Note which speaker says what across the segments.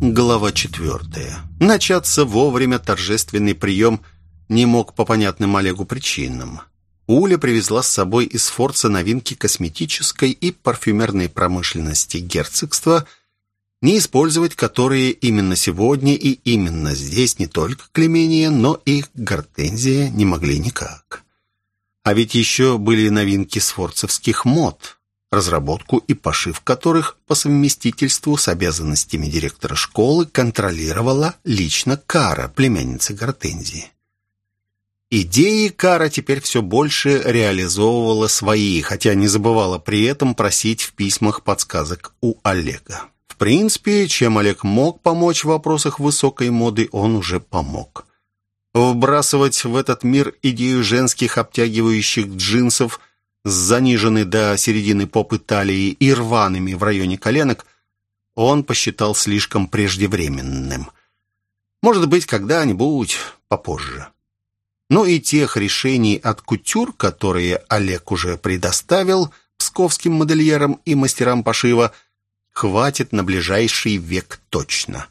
Speaker 1: Глава четвертая. Начаться вовремя торжественный прием не мог по понятным Олегу причинам. Уля привезла с собой из Форца новинки косметической и парфюмерной промышленности герцогства, не использовать которые именно сегодня и именно здесь не только Клемения, но и Гортензия не могли никак. А ведь еще были новинки сфорцевских мод – разработку и пошив которых по совместительству с обязанностями директора школы контролировала лично Кара, племянница Гортензии. Идеи Кара теперь все больше реализовывала свои, хотя не забывала при этом просить в письмах подсказок у Олега. В принципе, чем Олег мог помочь в вопросах высокой моды, он уже помог. Вбрасывать в этот мир идею женских обтягивающих джинсов – с заниженной до середины попы талии и рваными в районе коленок, он посчитал слишком преждевременным. Может быть, когда-нибудь попозже. Но и тех решений от кутюр, которые Олег уже предоставил псковским модельерам и мастерам пошива, хватит на ближайший век точно.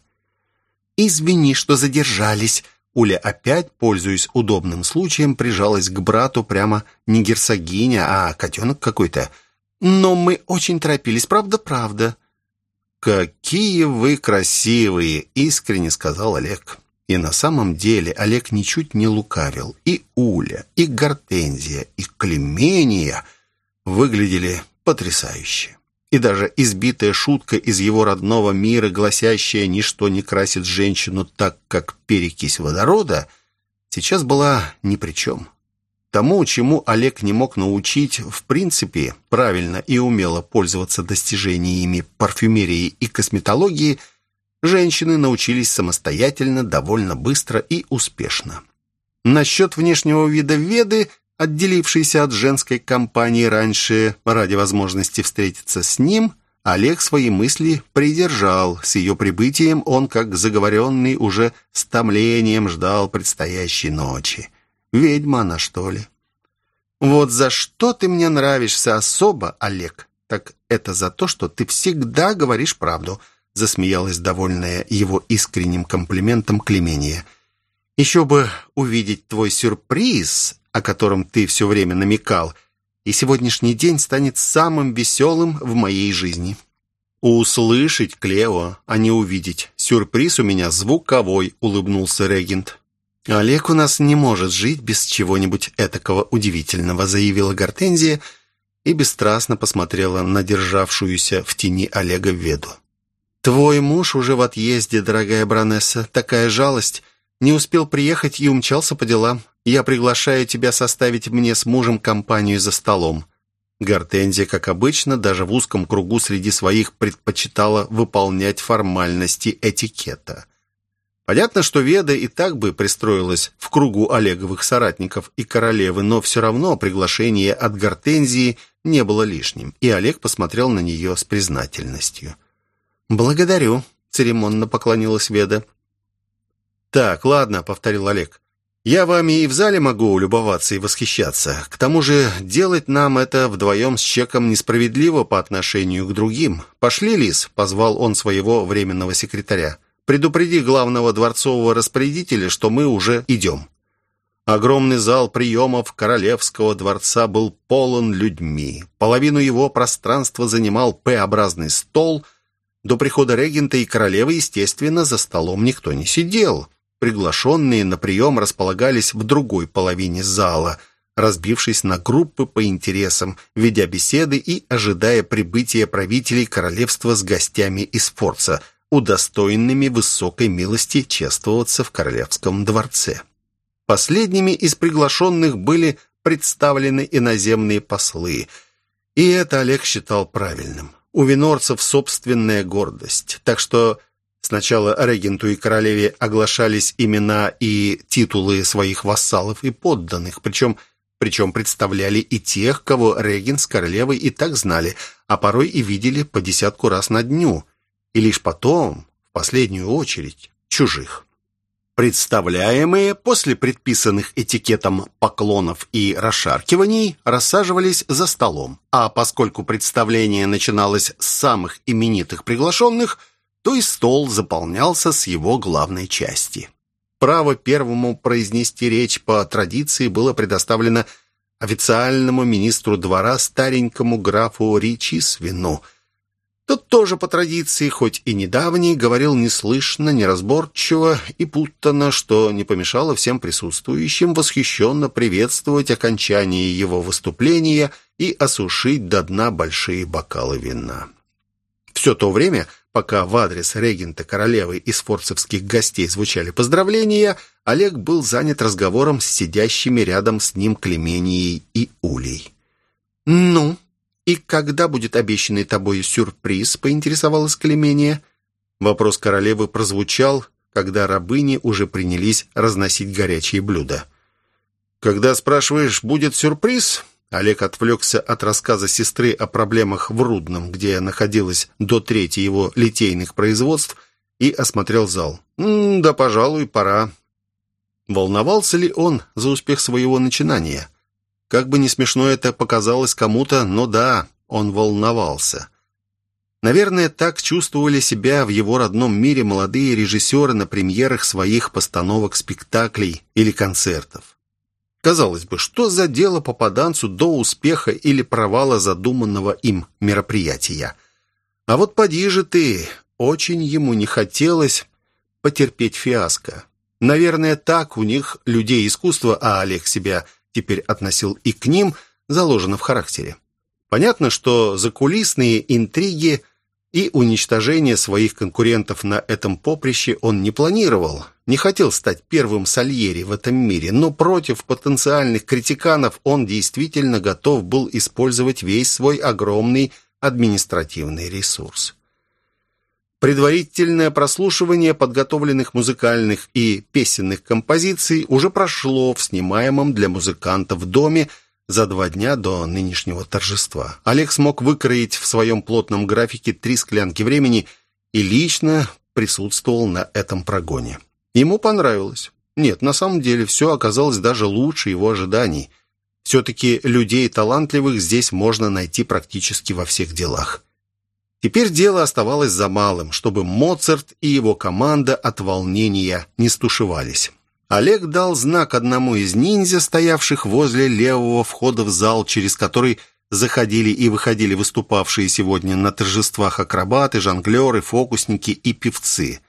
Speaker 1: «Извини, что задержались», Уля опять, пользуясь удобным случаем, прижалась к брату прямо не герцогиня, а котенок какой-то. «Но мы очень торопились, правда-правда». «Какие вы красивые!» — искренне сказал Олег. И на самом деле Олег ничуть не лукавил. И Уля, и Гортензия, и Клемения выглядели потрясающе и даже избитая шутка из его родного мира, гласящая «ничто не красит женщину так, как перекись водорода», сейчас была ни при чем. Тому, чему Олег не мог научить, в принципе, правильно и умело пользоваться достижениями парфюмерии и косметологии, женщины научились самостоятельно, довольно быстро и успешно. Насчет внешнего вида Веды Отделившийся от женской компании раньше ради возможности встретиться с ним, Олег свои мысли придержал. С ее прибытием он, как заговоренный, уже с томлением ждал предстоящей ночи. Ведьма она, что ли? «Вот за что ты мне нравишься особо, Олег, так это за то, что ты всегда говоришь правду», засмеялась довольная его искренним комплиментом Клемения. «Еще бы увидеть твой сюрприз, о котором ты все время намекал, и сегодняшний день станет самым веселым в моей жизни». «Услышать, Клео, а не увидеть. Сюрприз у меня звуковой», — улыбнулся регент. «Олег у нас не может жить без чего-нибудь этакого удивительного», — заявила Гортензия и бесстрастно посмотрела на державшуюся в тени Олега Веду. «Твой муж уже в отъезде, дорогая Бронесса. Такая жалость. Не успел приехать и умчался по делам. Я приглашаю тебя составить мне с мужем компанию за столом». Гортензия, как обычно, даже в узком кругу среди своих предпочитала выполнять формальности этикета. Понятно, что Веда и так бы пристроилась в кругу Олеговых соратников и королевы, но все равно приглашение от Гортензии не было лишним, и Олег посмотрел на нее с признательностью. «Благодарю», — церемонно поклонилась Веда. «Так, ладно», — повторил Олег. Я вами и в зале могу любоваться и восхищаться. К тому же делать нам это вдвоем с Чеком несправедливо по отношению к другим. Пошли, Лис, позвал он своего временного секретаря. Предупреди главного дворцового распорядителя, что мы уже идем. Огромный зал приемов Королевского дворца был полон людьми. Половину его пространства занимал П-образный стол. До прихода регента и королевы, естественно, за столом никто не сидел. Приглашенные на прием располагались в другой половине зала, разбившись на группы по интересам, ведя беседы и ожидая прибытия правителей королевства с гостями из Форца, удостоенными высокой милости чествоваться в королевском дворце. Последними из приглашенных были представлены иноземные послы, и это Олег считал правильным. У винорцев собственная гордость, так что Сначала регенту и королеве оглашались имена и титулы своих вассалов и подданных, причем, причем представляли и тех, кого регент с королевой и так знали, а порой и видели по десятку раз на дню, и лишь потом, в последнюю очередь, чужих. Представляемые после предписанных этикетом поклонов и расшаркиваний рассаживались за столом, а поскольку представление начиналось с самых именитых приглашенных – то и стол заполнялся с его главной части. Право первому произнести речь по традиции было предоставлено официальному министру двора старенькому графу Ричисвину – тот тоже по традиции, хоть и недавний, говорил неслышно, неразборчиво и путанно, что не помешало всем присутствующим восхищенно приветствовать окончание его выступления и осушить до дна большие бокалы вина. Все то время, пока в адрес регента королевы и сфорцевских гостей звучали поздравления, Олег был занят разговором с сидящими рядом с ним Клеменией и Улей. «Ну?» «И когда будет обещанный тобой сюрприз?» — поинтересовалась Клемения. Вопрос королевы прозвучал, когда рабыни уже принялись разносить горячие блюда. «Когда спрашиваешь, будет сюрприз?» Олег отвлекся от рассказа сестры о проблемах в Рудном, где находилась до трети его литейных производств, и осмотрел зал. «М «Да, пожалуй, пора». Волновался ли он за успех своего начинания? Как бы не смешно это показалось кому-то, но да, он волновался. Наверное, так чувствовали себя в его родном мире молодые режиссеры на премьерах своих постановок спектаклей или концертов. Казалось бы, что за дело попаданцу до успеха или провала задуманного им мероприятия? А вот поди же ты, очень ему не хотелось потерпеть фиаско. Наверное, так у них людей искусства, а Олег себя – теперь относил и к ним, заложено в характере. Понятно, что закулисные интриги и уничтожение своих конкурентов на этом поприще он не планировал, не хотел стать первым Сальери в этом мире, но против потенциальных критиканов он действительно готов был использовать весь свой огромный административный ресурс. Предварительное прослушивание подготовленных музыкальных и песенных композиций уже прошло в снимаемом для музыкантов доме за два дня до нынешнего торжества. Олег смог выкроить в своем плотном графике три склянки времени и лично присутствовал на этом прогоне. Ему понравилось. Нет, на самом деле все оказалось даже лучше его ожиданий. Все-таки людей талантливых здесь можно найти практически во всех делах. Теперь дело оставалось за малым, чтобы Моцарт и его команда от волнения не стушевались. Олег дал знак одному из ниндзя, стоявших возле левого входа в зал, через который заходили и выходили выступавшие сегодня на торжествах акробаты, жонглеры, фокусники и певцы.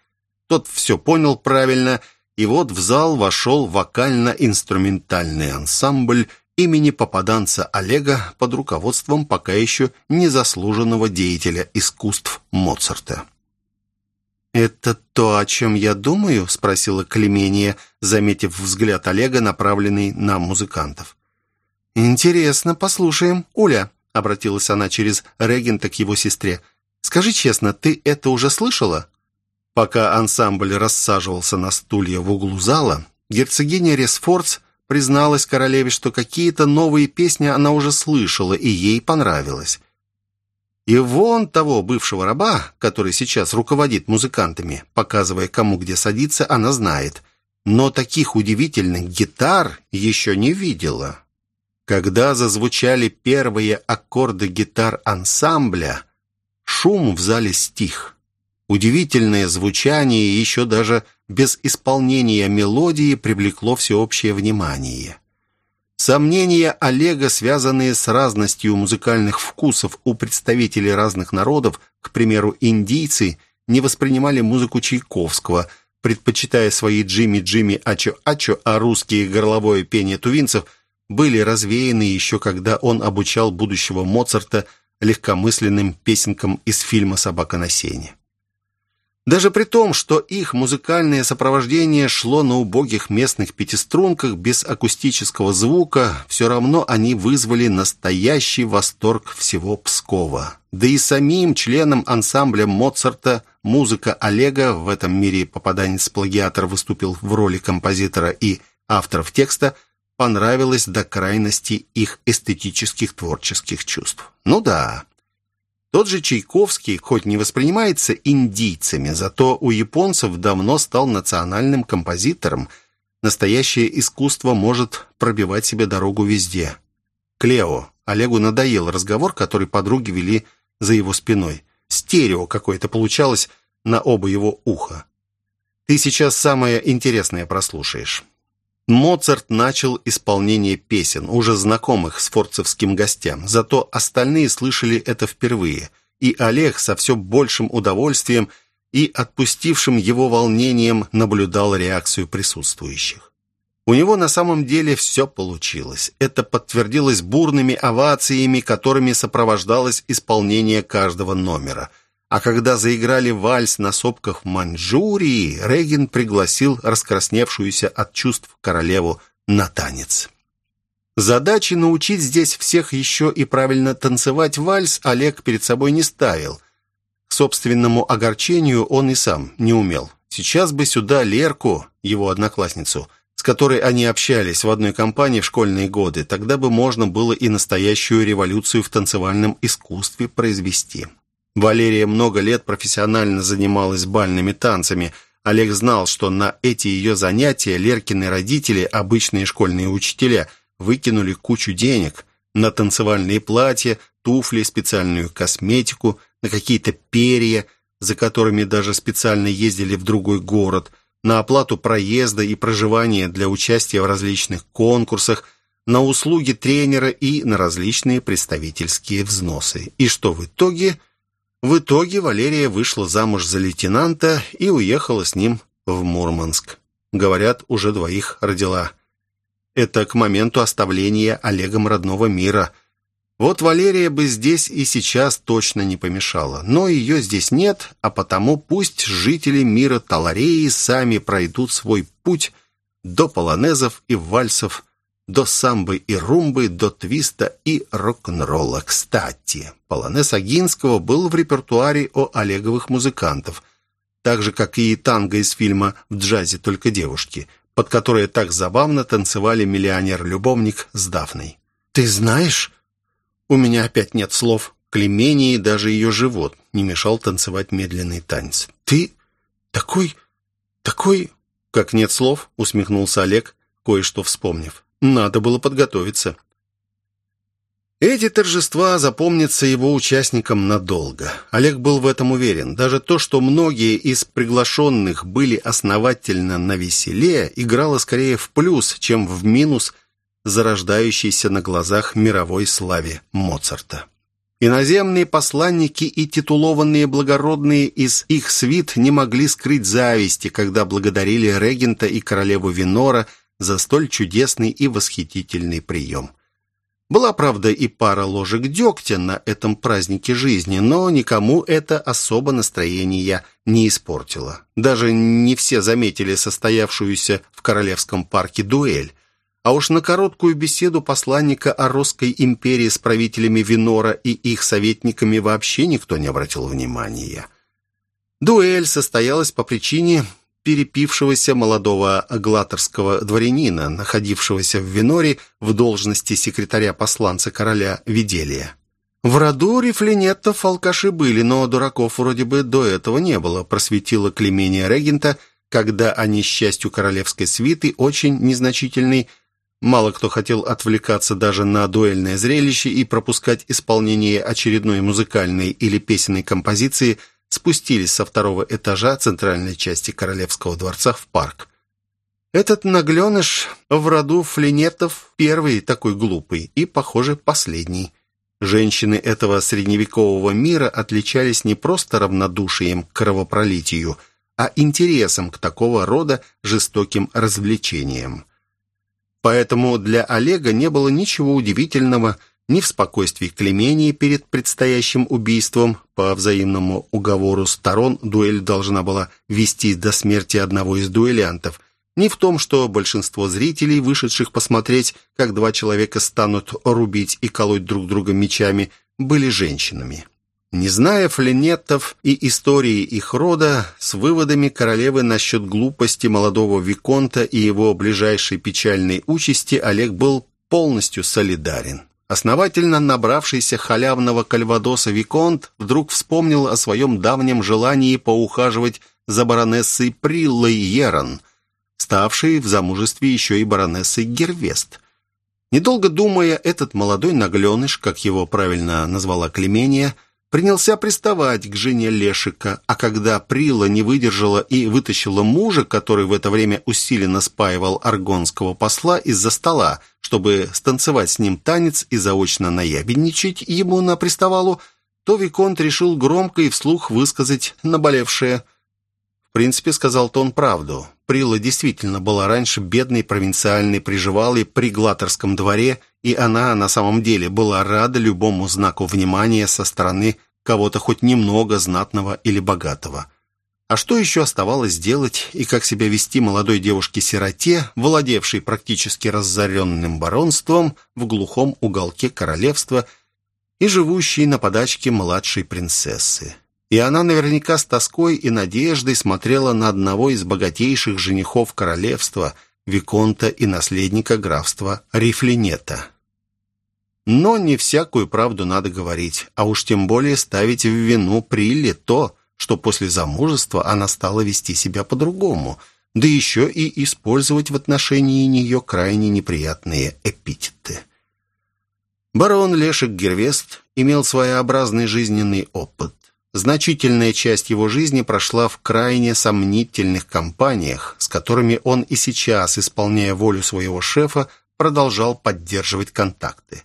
Speaker 1: Тот все понял правильно, и вот в зал вошел вокально-инструментальный ансамбль имени попаданца Олега под руководством пока еще незаслуженного деятеля искусств Моцарта. «Это то, о чем я думаю?» — спросила Клемения, заметив взгляд Олега, направленный на музыкантов. «Интересно, послушаем. Уля», — обратилась она через регента к его сестре, «скажи честно, ты это уже слышала?» Пока ансамбль рассаживался на стулья в углу зала, герцогиня Ресфордс Призналась королеве, что какие-то новые песни она уже слышала, и ей понравилось. И вон того бывшего раба, который сейчас руководит музыкантами, показывая, кому где садиться, она знает. Но таких удивительных гитар еще не видела. Когда зазвучали первые аккорды гитар ансамбля, шум в зале стих. Удивительное звучание еще даже без исполнения мелодии привлекло всеобщее внимание. Сомнения Олега, связанные с разностью музыкальных вкусов у представителей разных народов, к примеру, индийцы, не воспринимали музыку Чайковского, предпочитая свои «Джимми-Джимми Ачо-Ачо», а русские горловое пение тувинцев были развеяны еще когда он обучал будущего Моцарта легкомысленным песенкам из фильма «Собака на сене». Даже при том, что их музыкальное сопровождение шло на убогих местных пятиструнках без акустического звука, все равно они вызвали настоящий восторг всего Пскова. Да и самим членам ансамбля Моцарта музыка Олега, в этом мире попаданец-плагиатор выступил в роли композитора и авторов текста, понравилась до крайности их эстетических творческих чувств. Ну да, тот же Чайковский, хоть не воспринимается индийцами, зато у японцев давно стал национальным композитором. Настоящее искусство может пробивать себе дорогу везде. Клео. Олегу надоел разговор, который подруги вели за его спиной. Стерео какое-то получалось, на оба его уха. «Ты сейчас самое интересное прослушаешь». Моцарт начал исполнение песен, уже знакомых с форцевским гостям, зато остальные слышали это впервые, и Олег со все большим удовольствием и отпустившим его волнением наблюдал реакцию присутствующих. У него на самом деле все получилось. Это подтвердилось бурными овациями, которыми сопровождалось исполнение каждого номера. А когда заиграли вальс на сопках Маньчжурии, Регин пригласил раскрасневшуюся от чувств королеву на танец. Задачи научить здесь всех еще и правильно танцевать вальс Олег перед собой не ставил. К собственному огорчению он и сам не умел. Сейчас бы сюда Лерку, его одноклассницу – с которой они общались в одной компании в школьные годы, тогда бы можно было и настоящую революцию в танцевальном искусстве произвести. Валерия много лет профессионально занималась бальными танцами. Олег знал, что на эти ее занятия Леркины родители, обычные школьные учителя, выкинули кучу денег на танцевальные платья, туфли, специальную косметику, на какие-то перья, за которыми даже специально ездили в другой город – на оплату проезда и проживания для участия в различных конкурсах, на услуги тренера и на различные представительские взносы. И что в итоге? В итоге Валерия вышла замуж за лейтенанта и уехала с ним в Мурманск. Говорят, уже двоих родила. Это к моменту оставления Олегом родного мира – вот Валерия бы здесь и сейчас точно не помешала. Но ее здесь нет, а потому пусть жители мира Талареи сами пройдут свой путь до полонезов и вальсов, до самбы и румбы, до твиста и рок-н-ролла. Кстати, полонез Агинского был в репертуаре о Олеговых музыкантов, так же, как и танго из фильма «В джазе только девушки», под которое так забавно танцевали миллионер-любовник с Дафной. «Ты знаешь...» У меня опять нет слов. Клемении даже ее живот не мешал танцевать медленный танец. «Ты такой... такой...» «Как нет слов?» — усмехнулся Олег, кое-что вспомнив. «Надо было подготовиться». Эти торжества запомнятся его участникам надолго. Олег был в этом уверен. Даже то, что многие из приглашенных были основательно на веселе, играло скорее в плюс, чем в минус зарождающейся на глазах мировой славе Моцарта. Иноземные посланники и титулованные благородные из их свит не могли скрыть зависти, когда благодарили регента и королеву Винора за столь чудесный и восхитительный прием. Была, правда, и пара ложек дегтя на этом празднике жизни, но никому это особо настроение не испортило. Даже не все заметили состоявшуюся в Королевском парке дуэль. А уж на короткую беседу посланника о Русской империи с правителями Винора и их советниками вообще никто не обратил внимания. Дуэль состоялась по причине перепившегося молодого глаторского дворянина, находившегося в Виноре в должности секретаря посланца короля Виделия. В роду рифленеттов алкаши были, но дураков вроде бы до этого не было, просветила Клемения Регента, когда они, счастью королевской свиты, очень незначительный Мало кто хотел отвлекаться даже на дуэльное зрелище и пропускать исполнение очередной музыкальной или песенной композиции, спустились со второго этажа центральной части Королевского дворца в парк. Этот нагленыш в роду флинетов первый такой глупый и, похоже, последний. Женщины этого средневекового мира отличались не просто равнодушием к кровопролитию, а интересом к такого рода жестоким развлечениям. Поэтому для Олега не было ничего удивительного ни в спокойствии Клемении перед предстоящим убийством. По взаимному уговору сторон дуэль должна была вести до смерти одного из дуэлянтов, ни в том, что большинство зрителей, вышедших посмотреть, как два человека станут рубить и колоть друг друга мечами, были женщинами. Не зная флинеттов и истории их рода, с выводами королевы насчет глупости молодого Виконта и его ближайшей печальной участи Олег был полностью солидарен. Основательно набравшийся халявного кальвадоса Виконт вдруг вспомнил о своем давнем желании поухаживать за баронессой Приллой Ерон, ставшей в замужестве еще и баронессой Гервест. Недолго думая, этот молодой нагленыш, как его правильно назвала Клемения, принялся приставать к жене Лешика, а когда Прила не выдержала и вытащила мужа, который в это время усиленно спаивал аргонского посла из-за стола, чтобы станцевать с ним танец и заочно наябедничать ему на приставалу, то Виконт решил громко и вслух высказать наболевшее. В принципе, сказал Тон правду. Прила действительно была раньше бедной провинциальной приживалой при Глаторском дворе, и она на самом деле была рада любому знаку внимания со стороны кого-то хоть немного знатного или богатого. А что еще оставалось делать и как себя вести молодой девушке-сироте, владевшей практически разоренным баронством в глухом уголке королевства и живущей на подачке младшей принцессы? И она наверняка с тоской и надеждой смотрела на одного из богатейших женихов королевства – Виконта и наследника графства Рифлинета. Но не всякую правду надо говорить, а уж тем более ставить в вину Прилле то, что после замужества она стала вести себя по-другому, да еще и использовать в отношении нее крайне неприятные эпитеты. Барон Лешек Гервест имел своеобразный жизненный опыт. Значительная часть его жизни прошла в крайне сомнительных компаниях, с которыми он и сейчас, исполняя волю своего шефа, продолжал поддерживать контакты.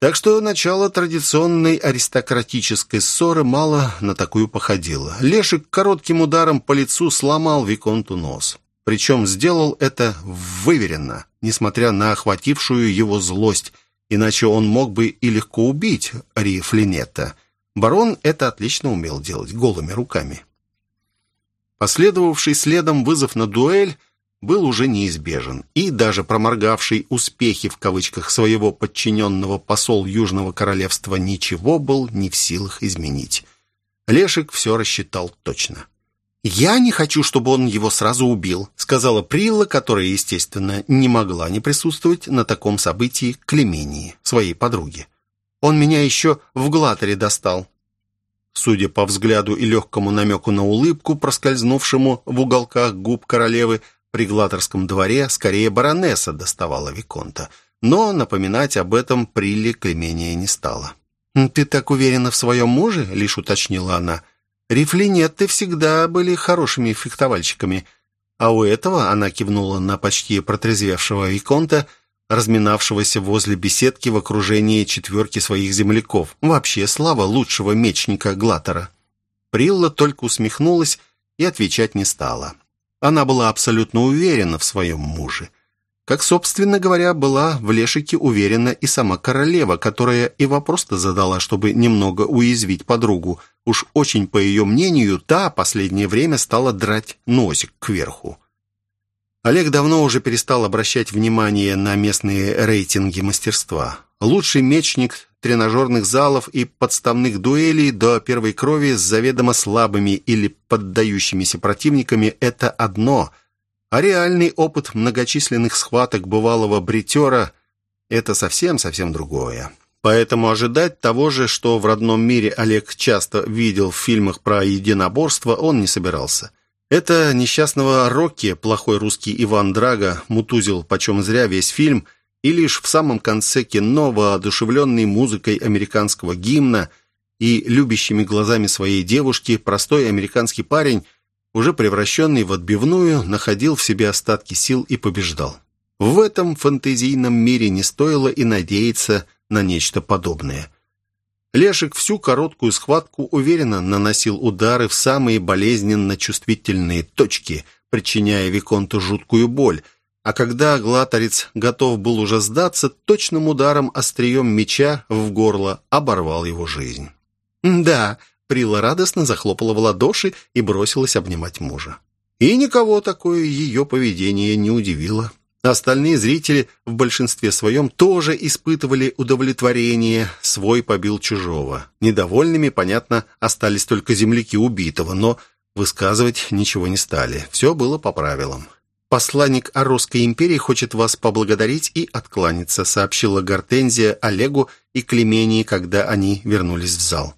Speaker 1: Так что начало традиционной аристократической ссоры мало на такую походило. Лешик коротким ударом по лицу сломал Виконту нос. Причем сделал это выверенно, несмотря на охватившую его злость, иначе он мог бы и легко убить Ри Флинетта – Барон это отлично умел делать голыми руками. Последовавший следом вызов на дуэль был уже неизбежен, и даже проморгавший «успехи» в кавычках своего подчиненного посол Южного Королевства ничего был не в силах изменить. Лешик все рассчитал точно. «Я не хочу, чтобы он его сразу убил», сказала Прилла, которая, естественно, не могла не присутствовать на таком событии Клемении, своей подруге. Он меня еще в глаторе достал». Судя по взгляду и легкому намеку на улыбку, проскользнувшему в уголках губ королевы, при глаторском дворе скорее баронесса доставала Виконта. Но напоминать об этом Прилли Клемения не стала. «Ты так уверена в своем муже?» — лишь уточнила она. «Рифлинетты всегда были хорошими фехтовальщиками». А у этого, она кивнула на почти протрезвевшего Виконта, — разминавшегося возле беседки в окружении четверки своих земляков. Вообще, слава лучшего мечника Глатора. Прилла только усмехнулась и отвечать не стала. Она была абсолютно уверена в своем муже. Как, собственно говоря, была в Лешике уверена и сама королева, которая и вопрос-то задала, чтобы немного уязвить подругу. Уж очень, по ее мнению, та последнее время стала драть носик кверху. Олег давно уже перестал обращать внимание на местные рейтинги мастерства. Лучший мечник тренажерных залов и подставных дуэлей до первой крови с заведомо слабыми или поддающимися противниками – это одно, а реальный опыт многочисленных схваток бывалого бритера – это совсем-совсем другое. Поэтому ожидать того же, что в родном мире Олег часто видел в фильмах про единоборство, он не собирался. Это несчастного Рокки, плохой русский Иван Драго, мутузил почем зря весь фильм, и лишь в самом конце кино, воодушевленный музыкой американского гимна и любящими глазами своей девушки, простой американский парень, уже превращенный в отбивную, находил в себе остатки сил и побеждал. В этом фантазийном мире не стоило и надеяться на нечто подобное – Лешик всю короткую схватку уверенно наносил удары в самые болезненно чувствительные точки, причиняя Виконту жуткую боль, а когда глаторец готов был уже сдаться, точным ударом острием меча в горло оборвал его жизнь. «Да», — Прила радостно захлопала в ладоши и бросилась обнимать мужа. И никого такое ее поведение не удивило. Остальные зрители в большинстве своем тоже испытывали удовлетворение, свой побил чужого. Недовольными, понятно, остались только земляки убитого, но высказывать ничего не стали. Все было по правилам. «Посланник Оросской империи хочет вас поблагодарить и откланяться», сообщила Гортензия Олегу и Клемении, когда они вернулись в зал.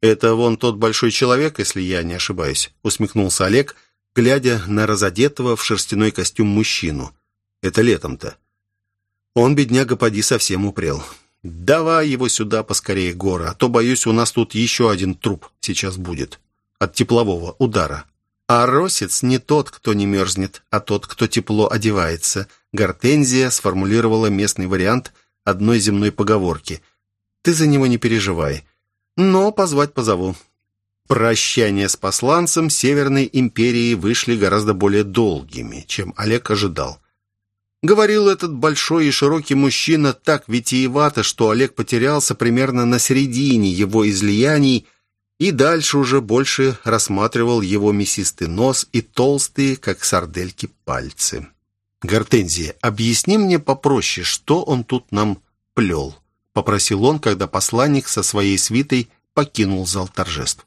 Speaker 1: «Это вон тот большой человек, если я не ошибаюсь», усмехнулся Олег, глядя на разодетого в шерстяной костюм мужчину. Это летом-то. Он, бедняга, поди, совсем упрел. Давай его сюда поскорее, Гора, а то, боюсь, у нас тут еще один труп сейчас будет. От теплового удара. А Росец не тот, кто не мерзнет, а тот, кто тепло одевается. Гортензия сформулировала местный вариант одной земной поговорки. Ты за него не переживай. Но позвать позову. Прощания с посланцем Северной империи вышли гораздо более долгими, чем Олег ожидал. Говорил этот большой и широкий мужчина так витиевато, что Олег потерялся примерно на середине его излияний и дальше уже больше рассматривал его мясистый нос и толстые, как сардельки, пальцы. «Гортензия, объясни мне попроще, что он тут нам плел?» — попросил он, когда посланник со своей свитой покинул зал торжеств.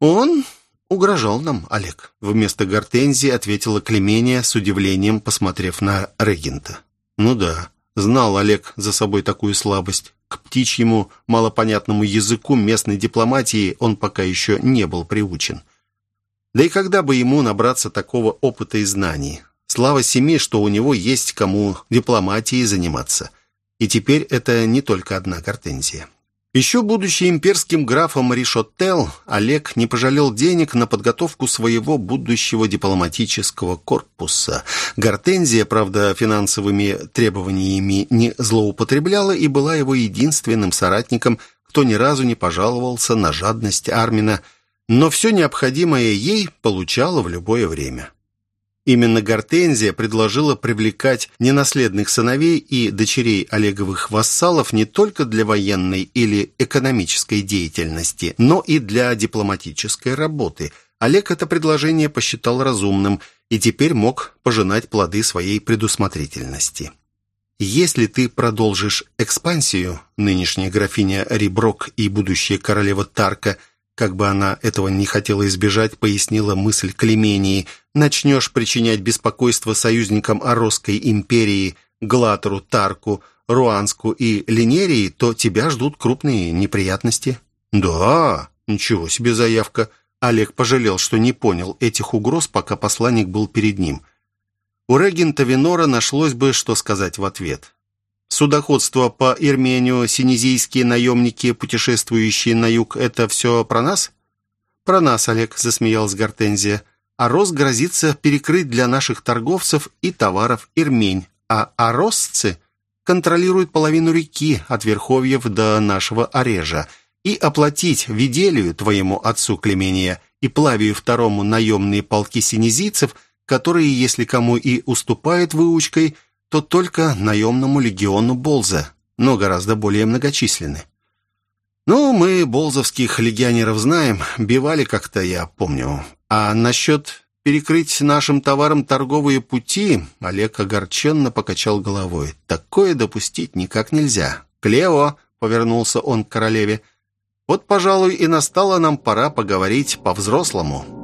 Speaker 1: «Он угрожал нам, Олег», — вместо гортензии ответила Клемения с удивлением, посмотрев на регента. «Ну да, знал Олег за собой такую слабость. К птичьему, малопонятному языку местной дипломатии он пока еще не был приучен. Да и когда бы ему набраться такого опыта и знаний? Слава семи, что у него есть кому дипломатией заниматься. И теперь это не только одна гортензия. Еще будучи имперским графом Ришотел, Олег не пожалел денег на подготовку своего будущего дипломатического корпуса. Гортензия, правда, финансовыми требованиями не злоупотребляла и была его единственным соратником, кто ни разу не пожаловался на жадность Армина, но все необходимое ей получала в любое время. Именно Гортензия предложила привлекать ненаследных сыновей и дочерей Олеговых вассалов не только для военной или экономической деятельности, но и для дипломатической работы. Олег это предложение посчитал разумным и теперь мог пожинать плоды своей предусмотрительности. Если ты продолжишь экспансию, нынешняя графиня Риброк и будущая королева Тарка – как бы она этого не хотела избежать, пояснила мысль Клемении, начнешь причинять беспокойство союзникам Оросской империи, Глатору, Тарку, Руанску и Линерии, то тебя ждут крупные неприятности. Да, ничего себе заявка. Олег пожалел, что не понял этих угроз, пока посланник был перед ним. У регента Винора нашлось бы, что сказать в ответ. Судоходство по Ирмению, синезийские наемники, путешествующие на юг, это все про нас? Про нас, Олег, засмеялась Гортензия. А Рос грозится перекрыть для наших торговцев и товаров Ирмень, а оросцы контролируют половину реки от Верховьев до нашего Орежа и оплатить Виделию, твоему отцу Клемения, и Плавию второму наемные полки синезийцев, которые, если кому и уступают выучкой – то только наемному легиону Болза, но гораздо более многочисленны. Ну, мы болзовских легионеров знаем, бивали как-то, я помню. А насчет перекрыть нашим товаром торговые пути, Олег огорченно покачал головой. Такое допустить никак нельзя. «Клео!» — повернулся он к королеве. «Вот, пожалуй, и настала нам пора поговорить по-взрослому».